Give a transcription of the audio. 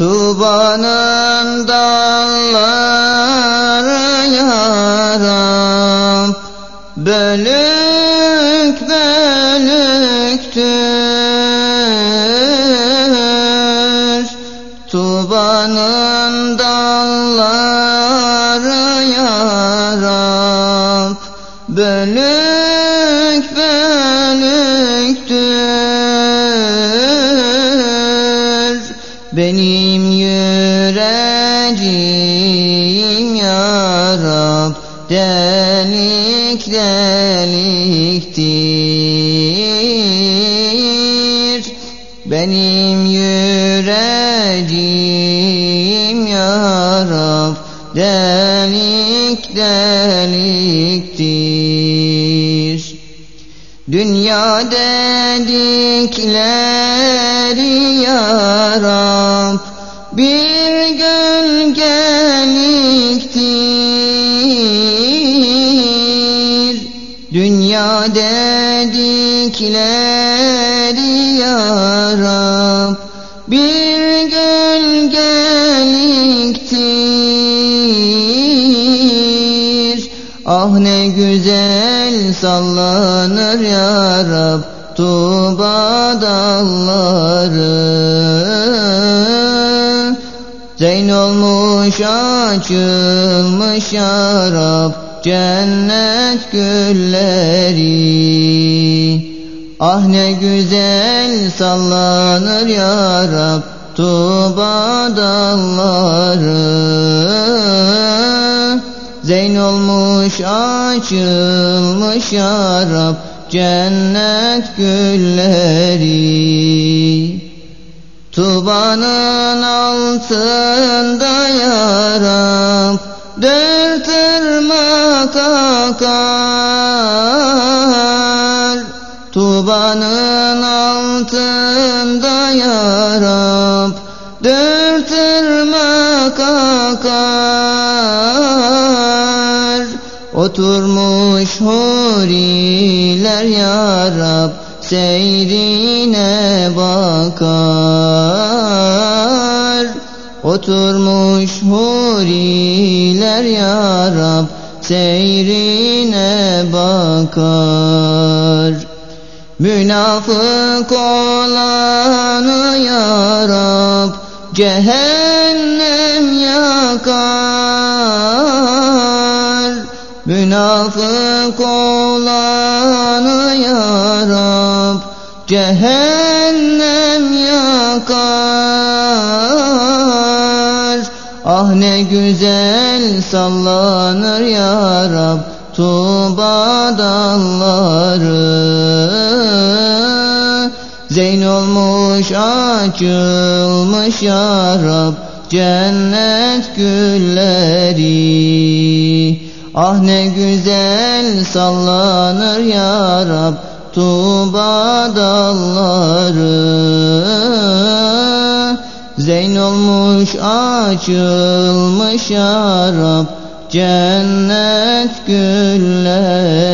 Tubanın dalları yaram Bölük bölüktür. Tubanın dalları yaram Bölük bölüktür Benim yüreğim yarab Delik deliktir. Benim yüreğim yarab Delik deliktir Dünya dedikleri yarab Bir gölgeliktir Dünya dedikleri yarab Bir gölgeliktir Ah ne güzel sallanır ya Rab Tuba dalları Zeyn olmuş açılmış ya Rab Cennet gülleri. Ah ne güzel sallanır ya Rab Tuba dalları Zeyn olmuş açılmış ya Rab Cennet gülleri. Tubanın altında ya Rab Dört ırmak akar Tubanın altında Oturmuş huriler ya Rab Seyrine bakar. Oturmuş huriler ya Rab Seyrine bakar. Münafık olanı ya Rab Cehennem yakar Münafık olanı ya Rab Cehennem yakar. Ah ne güzel sallanır ya Rab Tuba dalları. Zeyn olmuş açılmış ya Rab Cennet gülleri Ah ne güzel sallanır ya Rab Tuba dalları. Zeyn olmuş açılmış ya Rab Cennet gülleri